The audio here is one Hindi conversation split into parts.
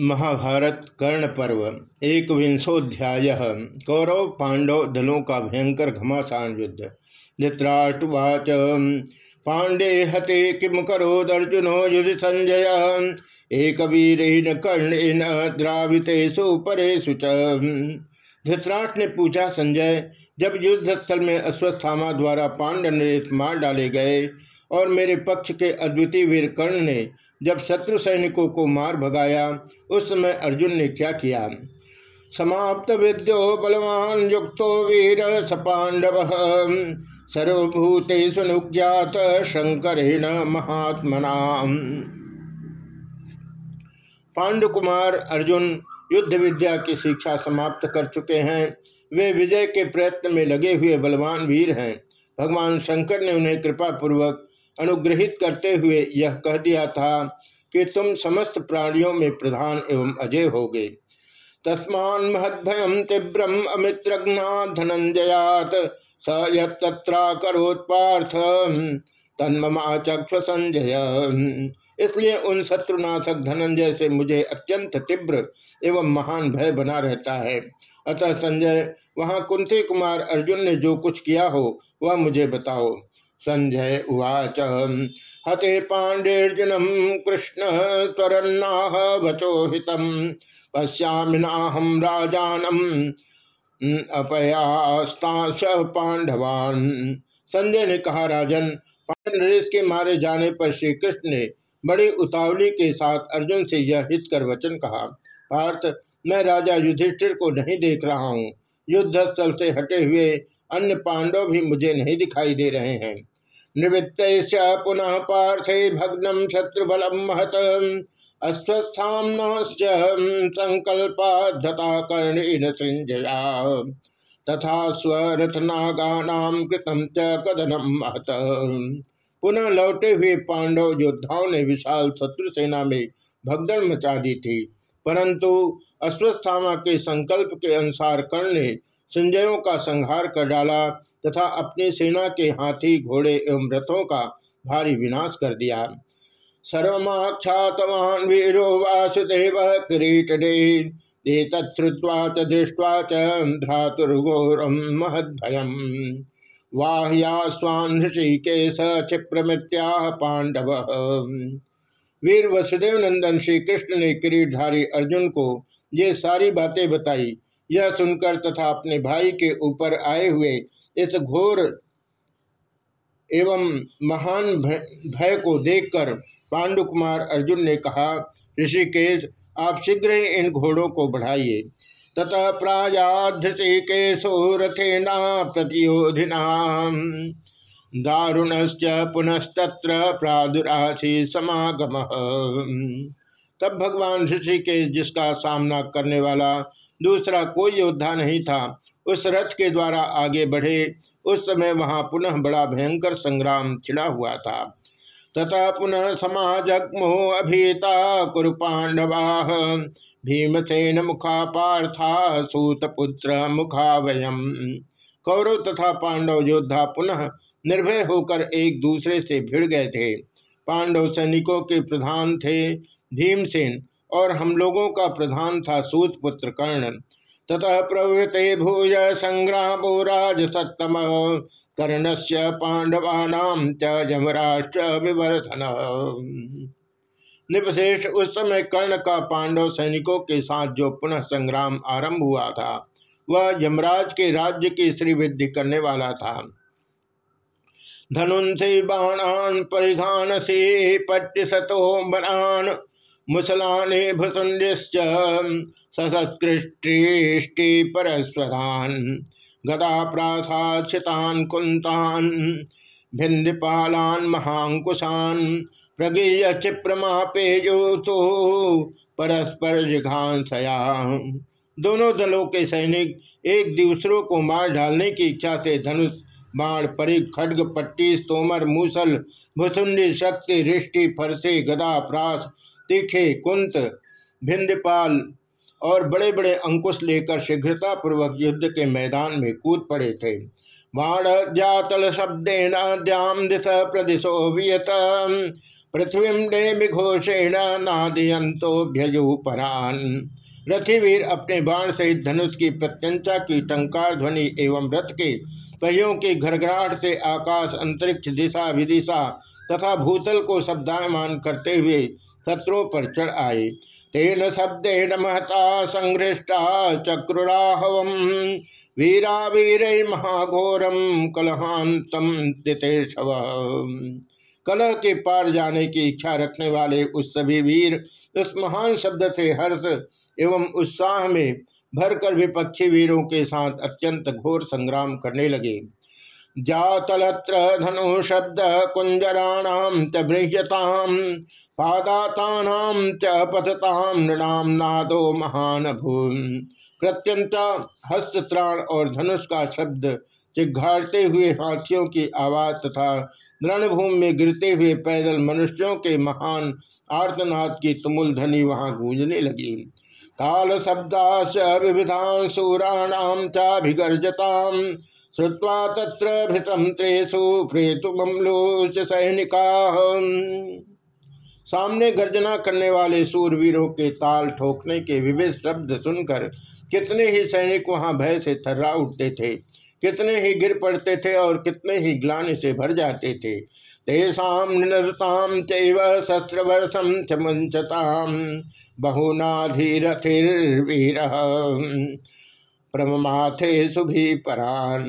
महाभारत कर्ण पर्व एक विंशोध्याय कौरव पांडव दलों का भयंकर घमासान युद्ध। धृतराष्ट्रवाच, पांडे हते किम करोदर्जुनो युधि संजय? एक वीर कर्णेन द्रावितेषु परेशु च धृतराष्ट्र ने पूछा, संजय, जब युद्ध स्थल में अश्वस्थामा द्वारा पांडव मार डाले गए और मेरे पक्ष के अद्वितीय वीर कर्ण ने जब शत्रु सैनिकों को मार भगाया, उस समय अर्जुन ने क्या किया? समाप्त विद्यो बलवान युक्तो वीर स पांडव सर्वभूतेषु अनुज्ञात शंकरेण महात्मना पांडु कुमार अर्जुन युद्ध विद्या की शिक्षा समाप्त कर चुके हैं। वे विजय के प्रयत्न में लगे हुए बलवान वीर हैं। भगवान शंकर ने उन्हें कृपा पूर्वक अनुग्रहित करते हुए यह कह दिया था कि तुम समस्त प्राणियों में प्रधान एवं अजय होगे। तस्मान महद्भयम तीव्रम अमित्रज्ञा धनंजयात स यत्रा करोत्पार्थ तन्ममा चक्ष संजय। इसलिए उन शत्रुनाथक धनंजय से मुझे अत्यंत तीव्र एवं महान भय बना रहता है। अतः संजय, वहाँ कुंती कुमार अर्जुन ने जो कुछ किया हो, वह मुझे बताओ। संजय उवाच। हते पाण्डेर्जुनम कृष्ण त्वरन्नाह वचो पश्यामिनाहम राजानम अपयास्ताश पांडवान संजय ने कहा, राजन नरेश के मारे जाने पर श्री कृष्ण ने बड़ी उतावली के साथ अर्जुन से यह हित कर वचन कहा, पार्थ, मैं राजा युधिष्ठिर को नहीं देख रहा हूँ। युद्ध स्थल से हटे हुए अन्य पांडव भी मुझे नहीं दिखाई दे रहे हैं। निवृत्त पुनः पार्थे भग्नम शत्रुबल महत। अस्वस्थाम संकल्पाधता कर्णेन सृंजया तथा स्वरथनागानाम कृतम च कदनम महत। पुनः लौटे हुए पांडव योद्धाओं ने विशाल शत्रु सेना में भगदड़ मचा दी थी। परंतु अश्वस्थामा के संकल्प के अनुसार कर्ण ने संजयों का संहार कर डाला तथा अपनी सेना के हाथी, घोड़े एवं रथों का भारी विनाश कर दिया। सर्वमाख्यातवान वीरो वासुदेव किरीटडे तत्वा च दृष्ट्वा च भ्रातुर्घोरम महद्भयम। वाह्या स्वान ऋषिकेश क्षिप्रमित्या पांडव वीर वसुदेव नंदन श्री कृष्ण ने किरीटधारी अर्जुन को ये सारी बातें बताई। यह सुनकर तथा अपने भाई के ऊपर आए हुए इस घोर एवं महान भय को देखकर पांडु कुमार अर्जुन ने कहा, ऋषिकेश, आप शीघ्र ही इन घोड़ों को बढ़ाइए। तथा प्रायाधृषिकेशो रथेना प्रतियोधिना दारुणश्च पुनस्तत्र प्रादुराशि समागम। तब भगवान ऋषिकेश जिसका सामना करने वाला दूसरा कोई योद्धा नहीं था उस रथ के द्वारा आगे बढ़े। उस समय वहाँ पुनः बड़ा भयंकर संग्राम छिड़ा हुआ था। तथा पुनः समाजग्मो अभीता कुरु पांडवा भीमसेन मुखा पार्था सूतपुत्र मुखा वयम। कौरव तथा पांडव योद्धा पुनः निर्भय होकर एक दूसरे से भिड़ गए थे। पांडव सैनिकों के प्रधान थे भीमसेन और हम लोगों का प्रधान था सूतपुत्र कर्ण। ततः प्रवृते भूय संग्रामो राज सत्तम कर्ण से पांडवानाम च विवर्धन। निपशेष उस समय कर्ण का पांडव सैनिकों के साथ जो पुनः संग्राम आरंभ हुआ था, वह यमराज के राज्य की श्रीवृद्धि करने वाला था। धनुष बाणान परिघान से पट्ट सतो बरान मुसलाने भुसुंडिश्च ससत्कृष्टि परस्वरान गदा प्रासाक्षितान कुंतान भिंदपालान महांकुशान प्रगीय क्षिप्रमापेयो तो परस्पर जिघांसया। दोनों दलों के सैनिक एक दूसरों को मार डालने की इच्छा से धनुष, बाण परिक खड्ग, पट्टी तोमर मूसल, भुसुंडी, शक्ति, रिष्टि, फरसे गदा प्रास तीखे, कुंत भिंदपाल और बड़े बड़े अंकुश लेकर शीघ्रता पूर्वक युद्ध के मैदान में कूद पड़े थे। जातल शब्देन द्याम दिश प्रदिशो वियत। पृथ्वी नेमिघोषेण नादयंतोभ्यजु परान रथिवीर अपने बाण सहित धनुष की प्रत्यंचा की टंकार ध्वनि एवं रथ के पहियों के घरघराहट से आकाश अंतरिक्ष दिशा विदिशा तथा भूतल को शब्दायमान करते हुए शत्रुओं पर चढ़ आए तेन शब्देन महता संघृष्टा चक्रुराहव वीरा वीर महाघोरम कलहांतम कलह के पार जाने की इच्छा रखने वाले उस सभी वीर उस महान शब्द से हर्ष एवं उत्साह में भरकर विपक्षी वीरों के साथ अत्यंत घोर संग्राम करने लगे। जातलत्र धनु शब्द कुंजराणाम च बृह्यताम पादातानाम च पथताम नृणाम नादो महान भूम प्रत्यंता हस्तत्राण और धनुष का शब्द चिघाड़ते हुए हाथियों की आवाज़ तथा रणभूमि में गिरते हुए पैदल मनुष्यों के महान आर्तनाद की तुमुल ध्वनि वहाँ गूंजने लगी। काल शब्दाश विविधान सूराणाम चाभिगर्जताम श्रुवा तत्र भृतम त्रेसु प्रेतुमलोच सैनिका सामने गर्जना करने वाले सूरवीरों के ताल ठोकने के विविध शब्द सुनकर कितने ही सैनिक वहाँ भय से थर्रा उठते थे। कितने ही गिर पड़ते थे और कितने ही ग्लानि से भर जाते थे। तेषाम निरताम चैव शस्त्रवर्षम च मुंचताम बहुनाधीरथिर्वीर। प्रमाथे सुभी परान।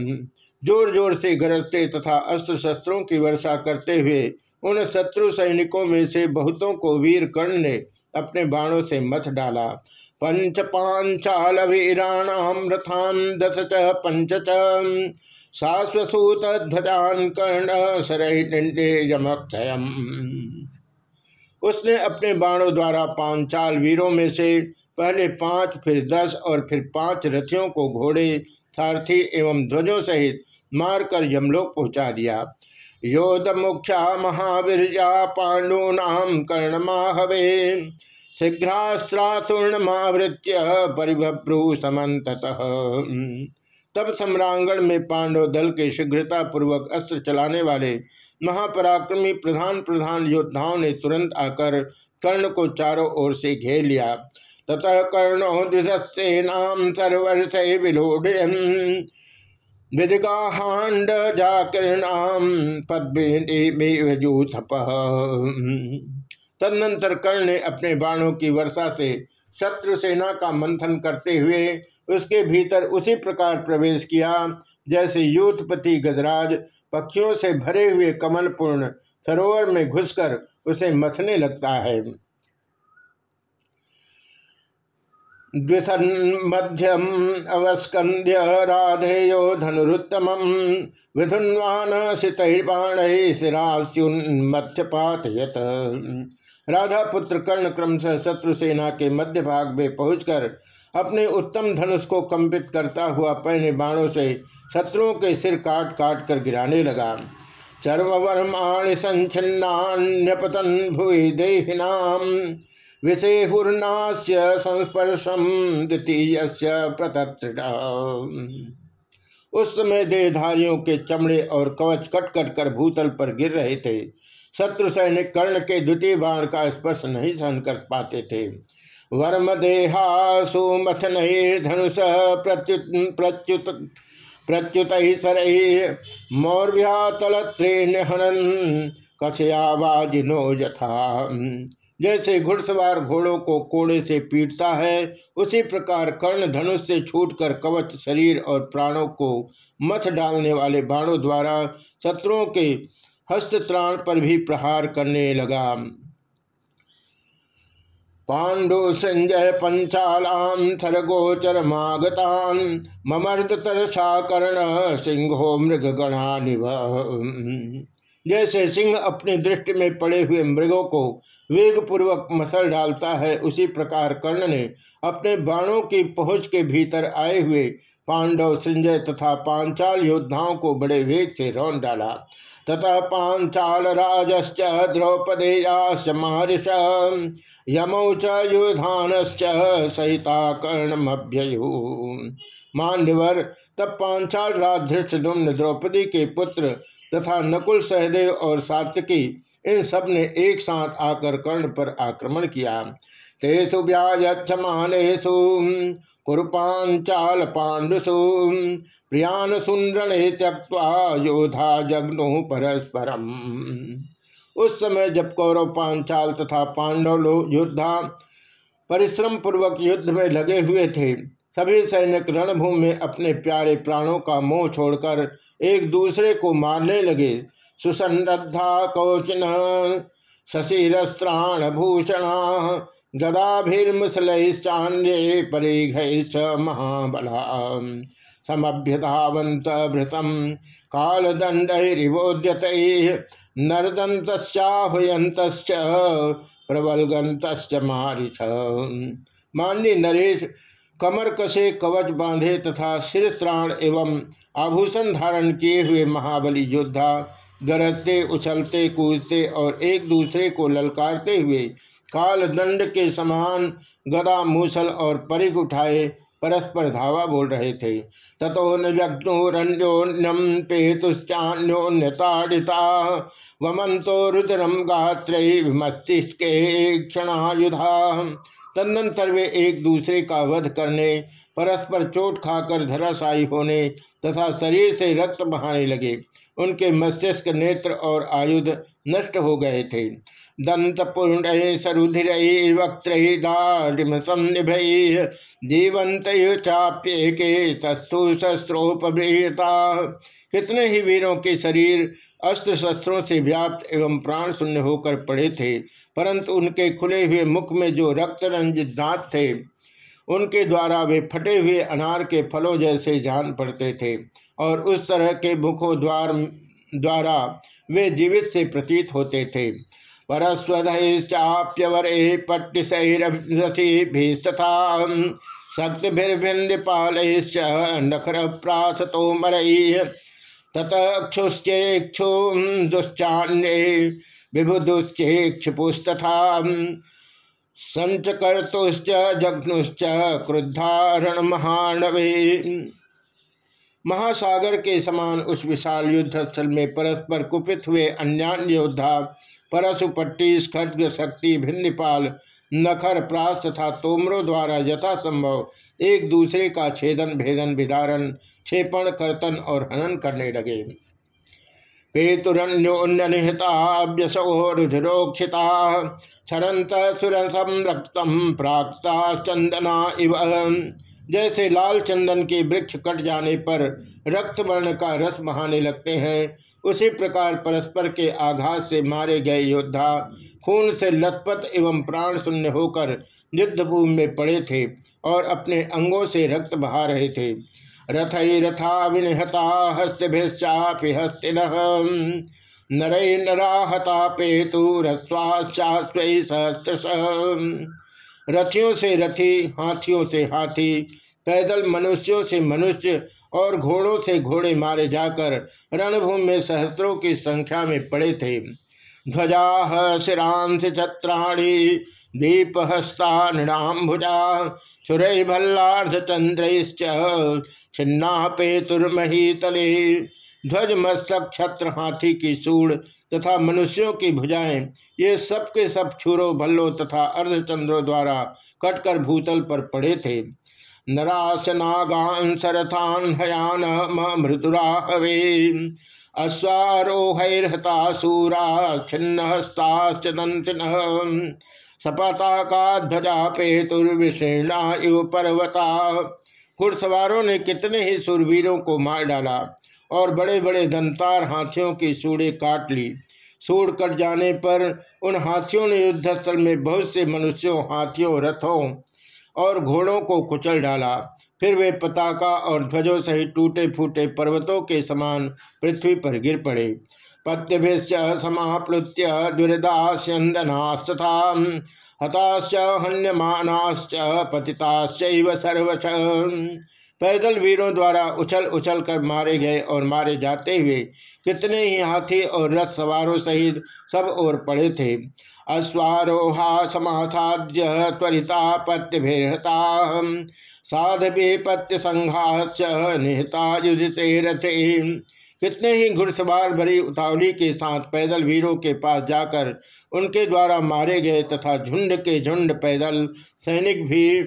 ज़ोर ज़ोर से गरजते तथा अस्त्र शस्त्रों की वर्षा करते हुए उन शत्रु सैनिकों में से बहुतों को वीर कर्ण ने अपने बाणों से मथ डाला। पंच पांचाल वीराणाम रथान दस च पंच च। शाश्वसूत ध्वजान कर्ण सरम उसने अपने बाणों द्वारा पांचाल वीरों में से पहले पाँच, फिर दस और फिर पाँच रथियों को घोड़े, सारथी एवं ध्वजों सहित मारकर यमलोक पहुँचा दिया। योद मुख्या महावीर पांडूनाम कर्णमाहवे। शीघ्रास्त्रातुर्णमावृत्य परिभ्रू समत तब सम्रांगण में पांडव दल के शीघ्रता पूर्वक अस्त्र चलाने वाले महापराक्रमी प्रधान प्रधान योद्धाओं ने तुरंत आकर कर्ण को चारों ओर से घेर लिया। ततः कर्णो द्विसेनाम सर्वर्ष विलोडयन विदिगाहांड जाकिरणाम पद्मेयूथप तदनंतर कर्ण ने अपने बाणों की वर्षा से शत्रु सेना का मंथन करते हुए उसके भीतर उसी प्रकार प्रवेश किया, जैसे यूथपति गजराज पक्षियों से भरे हुए कमलपूर्ण सरोवर में घुसकर उसे मथने लगता है। द्विसन्मध्यम अवस्कंध्य राधेयो धनुरुत्तम विधुन्वान सितैर्बाण शिरास्युन्मथ्यपातयत राधा पुत्र कर्ण क्रमशः शत्रु सेना के मध्य भाग में पहुंचकर अपने उत्तम धनुष को कंपित करता हुआ पहने बाणों से शत्रुओं के सिर काट काट कर गिराने लगा। चर्म वर्माण संचिन्नान्यपतन भुवि देहिनाम। विषेहुर्नाश्य संस्पर्शम द्वितीय उस समय देहधारियों के चमड़े और कवच कट कट कर भूतल पर गिर रहे थे। शत्रु सैनिक कर्ण के द्वितीय बाण का स्पर्श नहीं सहन कर पाते थे। वर्म देहा सुमथन धनुष प्रत्युत प्रत्युत प्रत्युत सर मौर्या तलत्रे हनन कछयावाजिनो यथा। जैसे घुड़सवार घोड़ों को कोड़े से पीटता है, उसी प्रकार कर्ण धनुष से छूटकर कवच, शरीर और प्राणों को मथ डालने वाले बाणों द्वारा शत्रुओं के हस्तत्राण पर भी प्रहार करने लगा। पांडु संजय पंचालाम थरगोचर मागतान ममर्द तरसा कर्ण सिंहो मृग गणा निभ जैसे सिंह अपनी दृष्टि में पड़े हुए मृगों को वेग पूर्वक मसल डालता है। उसी प्रकार कर्ण ने अपने बाणों की पहुँच के भीतर आए हुए पांडव संजय तथा पांचाल योद्धाओं को बड़े वेग से रौन डाला। तथा पांचाल राजश्च, द्रौपदेयाश्च महर्ष यमौ युधानश्च, सहिता कर्णमभ्ययु मान्यवर, तब पांचाल राज धृष्टुम्न द्रौपदी के पुत्र तथा नकुल सहदेव और सात्यकी इन सबने एक साथ आकर कर्ण पर आक्रमण किया। तेसु व्याजमानेशु कुरुपांचाल पांडुसु प्रियान सुंदरणे त्यक्वा योधा जग्नु परस्परम। उस समय जब कौरव पांचाल तथा पांडव योद्धा परिश्रम पूर्वक युद्ध में लगे हुए थे, सभी सैनिक रणभूमि में अपने प्यारे प्राणों का मोह छोड़कर एक दूसरे को मारने लगे। सुसंरद्धा कौचिन शशिस्त्राण भूषण गदाभिर्मुसलैश्चान्ये परिघैश्च महाबला। समभ्यधावंत भृतम कालदंडरिवोद्यत नरदंताहुयंत प्रबलगंत मारिष। मान्य नरेश, कमर कसे कवच बांधे तथा सिर एवं आभूषण धारण किए हुए महाबली योद्धा गरजते, उछलते, कूदते और एक दूसरे को ललकारते हुए काल दंड के समान गदा मूसल और परिग उठाए परस्पर धावा बोल रहे थे। ततो नग्नोरण्योन्यम पेतुश्चान्योन्यताड़िता वमंतो रुद्रम गात्रे मस्तिष्के क्षणायुधा। तदनंतर वे एक दूसरे का वध करने, परस्पर चोट खाकर धराशायी होने तथा शरीर से रक्त बहाने लगे। उनके मस्तिष्क, नेत्र और आयुध नष्ट हो गए थे। दंत पूर्ण सरुधिर जीवंत चाप्य के शस्त्रु शस्त्रोपृहता कितने ही वीरों के शरीर अस्त्र शस्त्रों से व्याप्त एवं प्राण शून्य होकर पड़े थे, परंतु उनके खुले हुए मुख में जो रक्त रंजित दांत थे, उनके द्वारा वे फटे हुए अनार के फलों जैसे जान पड़ते थे। और उस तरह के मुखों द्वार, द्वारा वे जीवित से प्रतीत होते थे। परस्वधश्चाप्यवरे पट्टिशैरथीभिस्तथा शक्तिभिर्भिन्दपालैश्च नखर प्रासतोमर ततक्षुश्चेक्षु दुश्चान्ये विभुदुश्चेक्षुपुस्तथा संचकर्तुश्च जघ्नुश्च क्रुद्धारण महानवे महासागर के समान उस विशाल युद्ध स्थल में परस्पर कुपित हुए अन्यान्य योद्धा परशुपट्टी खड्ग शक्ति, भिन्नपाल, नखर प्रास तथा तोमरों द्वारा यथासंभव एक दूसरे का छेदन, भेदन, विदारण, क्षेपण, कर्तन और हनन करने लगे। पेतुरन्योन्यनिहताभ्यसो रुधिरोक्षिता क्षरंत सुरसम रक्तम प्राक्ता चंदना इव। जैसे लाल चंदन के वृक्ष कट जाने पर रक्त वर्ण का रस बहाने लगते हैं, उसी प्रकार परस्पर के आघात से मारे गए योद्धा खून से लथपथ एवं प्राण शून्य होकर युद्धभूमि में पड़े थे और अपने अंगों से रक्त बहा रहे थे। रथई रथा विनिहता हस्तिभिश्चापि हस्तिन नरै नरा हता पेतु रस्वाश्चास्वै सहस्त्र रथियों से रथी, हाथियों से हाथी, पैदल मनुष्यों से मनुष्य और घोड़ों से घोड़े मारे जाकर रणभूमि में सहस्त्रों की संख्या में पड़े थे। ध्वजा शिरांश छत्राणी दीपहस्ता नृणाम्भुजा सुरैर्भल्लार्ध चंद्रश्च छिन्ना पेतुर्मही तले ध्वज मस्तक छत्र, हाथी की सूढ़ तथा मनुष्यों की भुजाएँ, ये सब के सब छुरो, भल्लों तथा अर्धचंद्रों द्वारा कटकर भूतल पर पड़े थे। नरास नागान सरथान हयान मृदुरा हवे। सूरा छिन्न हस्ताश्चदंतिन सपाता का ध्वजा पेतुर्विशीर्णा इव पर्वता। घुड़सवारों ने कितने ही सुरवीरों को मार डाला। और बड़े बड़े दंतार हाथियों की सूढ़े काट ली। सूढ़ कट जाने पर उन हाथियों ने युद्धस्थल में बहुत से मनुष्यों, हाथियों, रथों और घोड़ों को कुचल डाला। फिर वे पताका और ध्वजों सहित टूटे फूटे पर्वतों के समान पृथ्वी पर गिर पड़े। पत्यभिश्च समाप्लुत्य दुर्दास्यंदनास्तथा हताश्च हन्यमानाश्च पतिताश्च सर्वश। पैदल वीरों द्वारा उछल उछल कर मारे गए और मारे जाते हुए कितने ही हाथी और रथ सवारों सहित सब ओर पड़े थे। अश्वारोहा समासाद्य त्वरिता पत्य पत्यभिहता साधवे पत्य संघाच निहता युधिते रथे। कितने ही घुड़सवार भरी उतावली के साथ पैदल वीरों के पास जाकर उनके द्वारा मारे गए तथा झुंड के झुंड पैदल सैनिक भी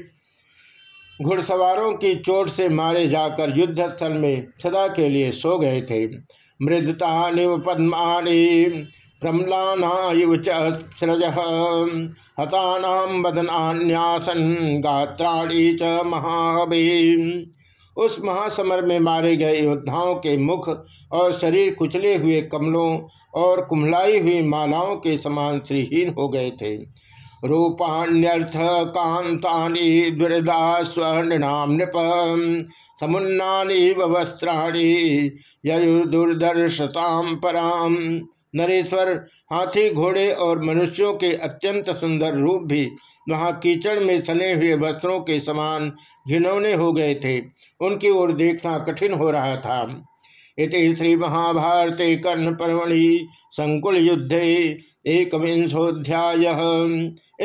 घुड़सवारों की चोट से मारे जाकर युद्ध स्थल में सदा के लिए सो गए थे। मृदता निव पद्मानी प्रमलानायुव स्रज हतानाम बदनान्यासन गात्राणी च महाबी उस महासमर में मारे गए योद्धाओं के मुख और शरीर कुचले हुए कमलों और कुम्हलाई हुई मालाओं के समान श्रीहीन हो गए थे। रूपाण्यर्थ कांतानी दुर्दा स्वर्णाम नृप समुन्नानी वस्त्राणी युर्दुर्दर्शताम पराम। नरेश्वर, हाथी, घोड़े और मनुष्यों के अत्यंत सुंदर रूप भी वहाँ कीचड़ में सने हुए वस्त्रों के समान घिनौने हो गए थे। उनकी ओर देखना कठिन हो रहा था। इति श्री महाभारते कर्ण पर्वणि संकुल युद्धे एक विंशोध्याय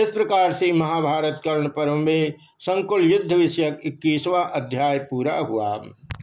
इस प्रकार से महाभारत कर्ण पर्व में संकुल युद्ध विषयक इक्कीसवा अध्याय पूरा हुआ।